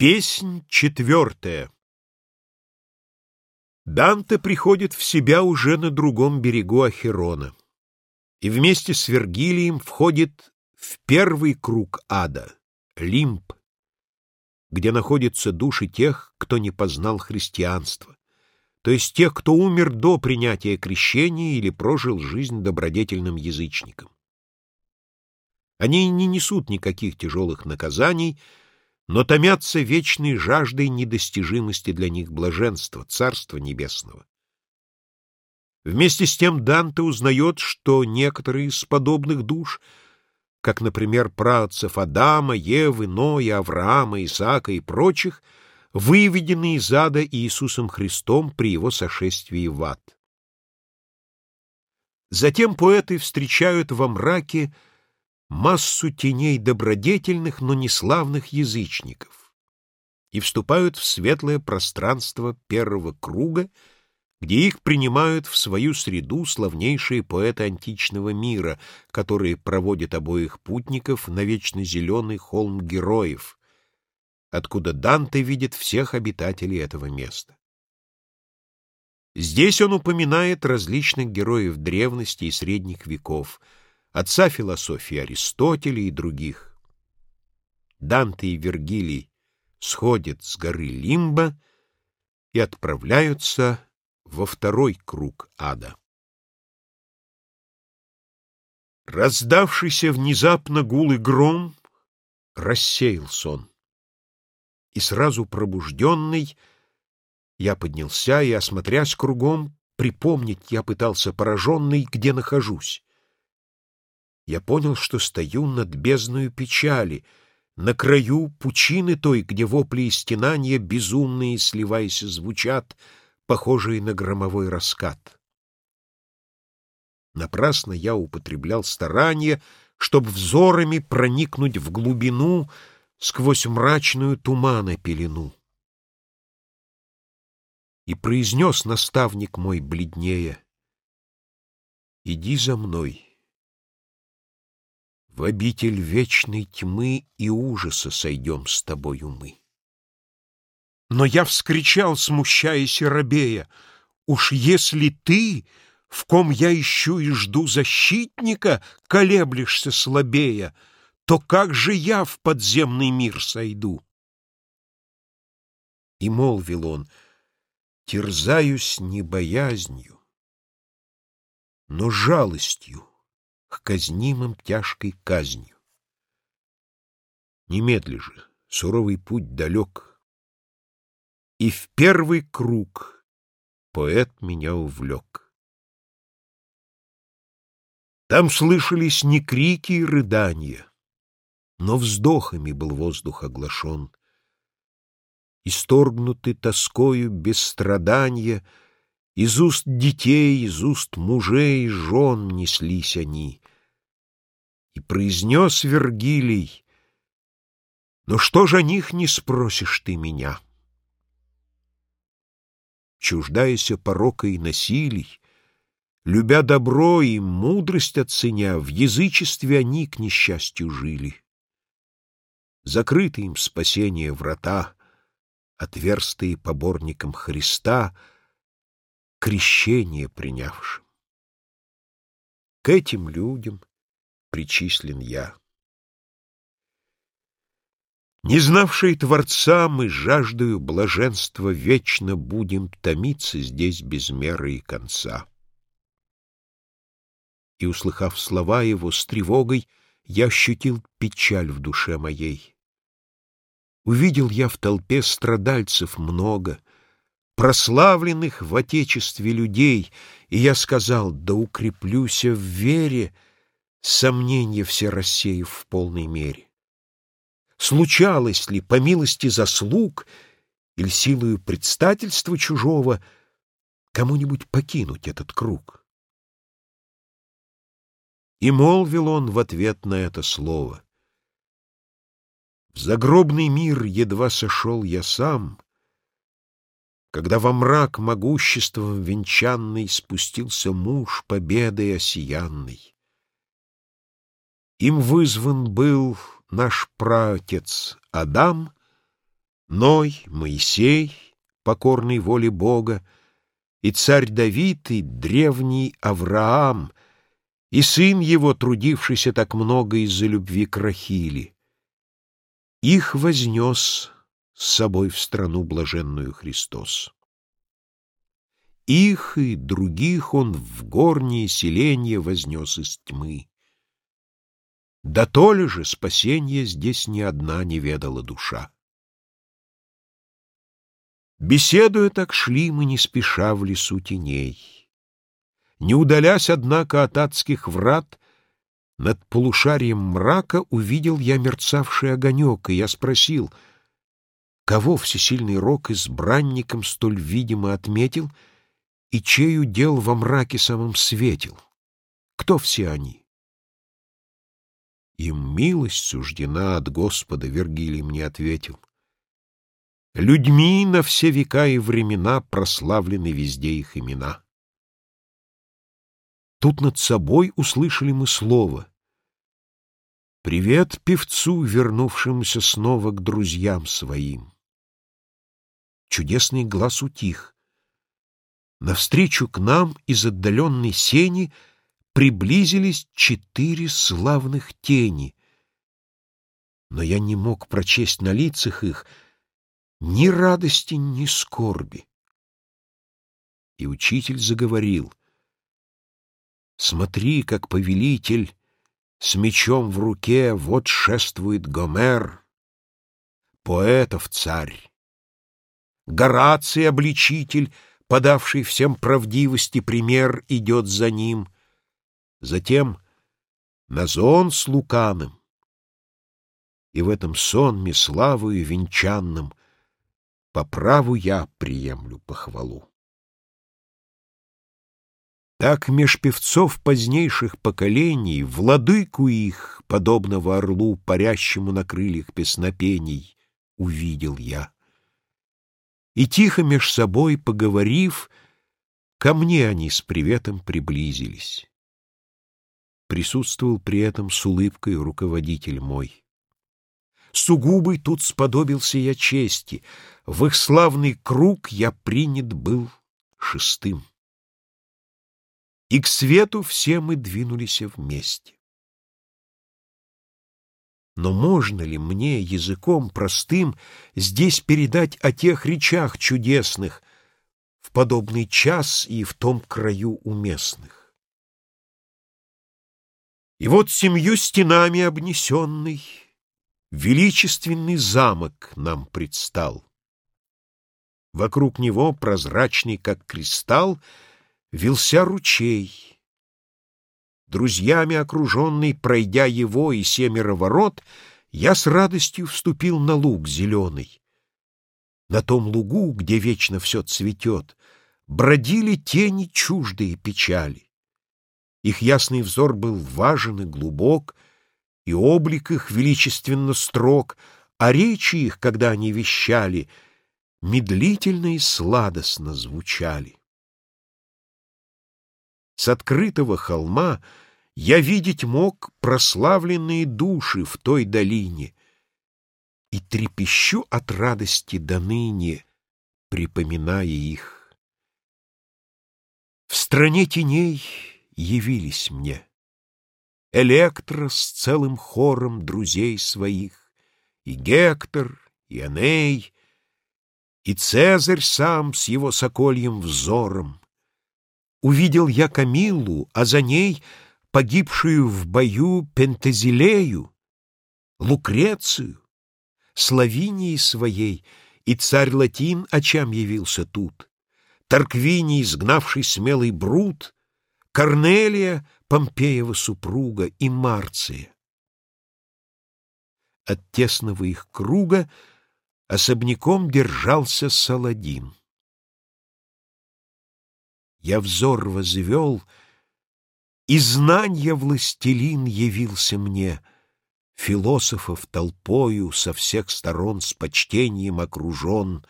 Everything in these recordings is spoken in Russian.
Песнь четвертая Данте приходит в себя уже на другом берегу Ахерона и вместе с Вергилием входит в первый круг ада — Лимб, где находятся души тех, кто не познал христианство, то есть тех, кто умер до принятия крещения или прожил жизнь добродетельным язычником. Они не несут никаких тяжелых наказаний — но томятся вечной жаждой недостижимости для них блаженства, Царства Небесного. Вместе с тем Данте узнает, что некоторые из подобных душ, как, например, праотцев Адама, Евы, Ноя, Авраама, Исаака и прочих, выведены из ада Иисусом Христом при его сошествии в ад. Затем поэты встречают во мраке массу теней добродетельных, но неславных язычников и вступают в светлое пространство первого круга, где их принимают в свою среду славнейшие поэты античного мира, которые проводят обоих путников на вечно зеленый холм героев, откуда Данте видит всех обитателей этого места. Здесь он упоминает различных героев древности и средних веков — отца философии Аристотеля и других. Данте и Вергилий сходят с горы Лимба и отправляются во второй круг ада. Раздавшийся внезапно гул и гром рассеял сон. И сразу пробужденный я поднялся и, осмотрясь кругом, припомнить я пытался пораженный, где нахожусь я понял, что стою над бездною печали, на краю пучины той, где вопли и стенания безумные, сливаясь, звучат, похожие на громовой раскат. Напрасно я употреблял старания, чтобы взорами проникнуть в глубину сквозь мрачную тумана пелену. И произнес наставник мой бледнее, «Иди за мной». В обитель вечной тьмы и ужаса сойдем с тобою мы. Но я вскричал, смущаясь и робея, Уж если ты, в ком я ищу и жду защитника, Колеблешься слабея, То как же я в подземный мир сойду? И молвил он, терзаюсь не боязнью, Но жалостью к казнимым тяжкой казнью. Немедли же, суровый путь далек, и в первый круг поэт меня увлек. Там слышались не крики и рыдания, но вздохами был воздух оглашен. Исторгнуты тоскою без страдания, из уст детей, из уст мужей, жен неслись они. И произнес Вергилий, «Но что же о них не спросишь ты меня?» Чуждаяся порока и насилий, Любя добро и мудрость оценя, В язычестве они к несчастью жили. Закрыты им спасение врата, Отверстые поборникам Христа, Крещение принявшим. К этим людям причислен я. Не знавшие Творца, мы жаждою блаженства Вечно будем томиться здесь без меры и конца. И, услыхав слова его с тревогой, я ощутил печаль в душе моей. Увидел я в толпе страдальцев много, прославленных в Отечестве людей, и я сказал, да укреплюся в вере, сомнения все рассеяв в полной мере. Случалось ли, по милости заслуг или силою предстательства чужого, кому-нибудь покинуть этот круг? И молвил он в ответ на это слово. В загробный мир едва сошел я сам, когда во мрак могуществом венчанный спустился муж победой осиянный. Им вызван был наш праотец Адам, Ной, Моисей, покорный воле Бога, и царь Давид, и древний Авраам, и сын его, трудившийся так много из-за любви к Рахили. Их вознес с собой в страну блаженную Христос. Их и других он в горние селения вознес из тьмы. Да то ли же спасения здесь ни одна не ведала душа. Беседуя так шли мы не спеша в лесу теней. Не удалясь, однако, от адских врат, над полушарием мрака увидел я мерцавший огонек, и я спросил, кого всесильный рок избранником столь видимо отметил и чей удел во мраке самым светил? Кто все они? Им милость суждена от Господа, Вергилий мне ответил. Людьми на все века и времена прославлены везде их имена. Тут над собой услышали мы слово. Привет певцу, вернувшемуся снова к друзьям своим. Чудесный глаз утих. Навстречу к нам из отдаленной сени приблизились четыре славных тени. Но я не мог прочесть на лицах их — ни радости, ни скорби. И учитель заговорил. Смотри, как повелитель с мечом в руке вот шествует Гомер, поэтов царь. Гораций обличитель, подавший всем правдивости пример, идет за ним. Затем Назон с Луканом. И в этом сонме славою венчанным по праву я приемлю похвалу. Так меж певцов позднейших поколений Владыку их, подобного орлу, Парящему на крыльях песнопений, Увидел я. И тихо меж собой поговорив, Ко мне они с приветом приблизились. Присутствовал при этом с улыбкой руководитель мой. Сугубый тут сподобился я чести, В их славный круг я принят был шестым. И к свету все мы двинулись вместе. Но можно ли мне языком простым Здесь передать о тех речах чудесных В подобный час и в том краю уместных? И вот семью стенами обнесенный величественный замок нам предстал. Вокруг него, прозрачный как кристалл, вился ручей. Друзьями окруженный, пройдя его и семеро ворот, я с радостью вступил на луг зеленый. На том лугу, где вечно все цветет, бродили тени чуждые печали. Их ясный взор был важен и глубок — и облик их величественно строг, а речи их, когда они вещали, медлительно и сладостно звучали. С открытого холма я видеть мог прославленные души в той долине и трепещу от радости до ныне, припоминая их. В стране теней явились мне. Электро с целым хором друзей своих, И Гектор, и Аней, И Цезарь сам с его сокольем взором. Увидел я Камиллу, а за ней Погибшую в бою Пентазилею, Лукрецию, Славинии своей, И царь Латин очам явился тут, Тарквиний, изгнавший смелый Брут, Корнелия, Помпеева супруга и Марция. От тесного их круга особняком держался Саладин. Я взор возвел, и знанья властелин явился мне, философов толпою со всех сторон с почтением окружен.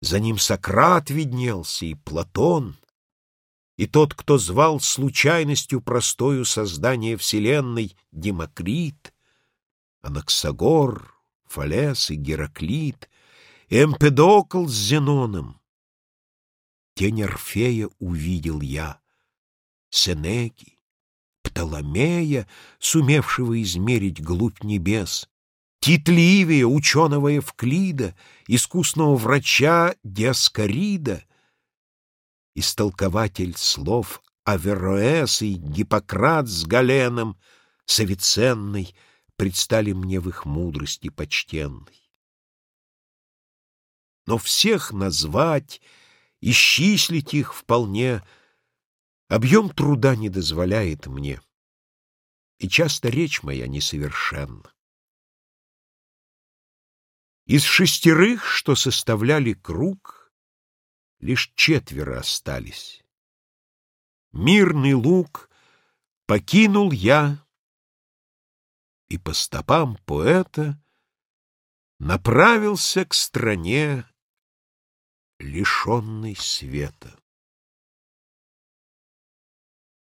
За ним Сократ виднелся и Платон — и тот, кто звал случайностью простою создание Вселенной Демокрит, Анаксагор, Фалес и Гераклит, Эмпедокл с Зеноном. Тень Орфея увидел я, Сенеки, Птоломея, сумевшего измерить глубь небес, Тит Ливия, ученого Евклида, искусного врача Диаскорида, истолкователь слов Авероэс и Гиппократ с Галеном, с предстали мне в их мудрости почтенной. Но всех назвать, исчислить их вполне объем труда не дозволяет мне, и часто речь моя несовершенна. Из шестерых, что составляли круг, лишь четверо остались. Мирный луг покинул я, и по стопам поэта направился к стране, лишенной света.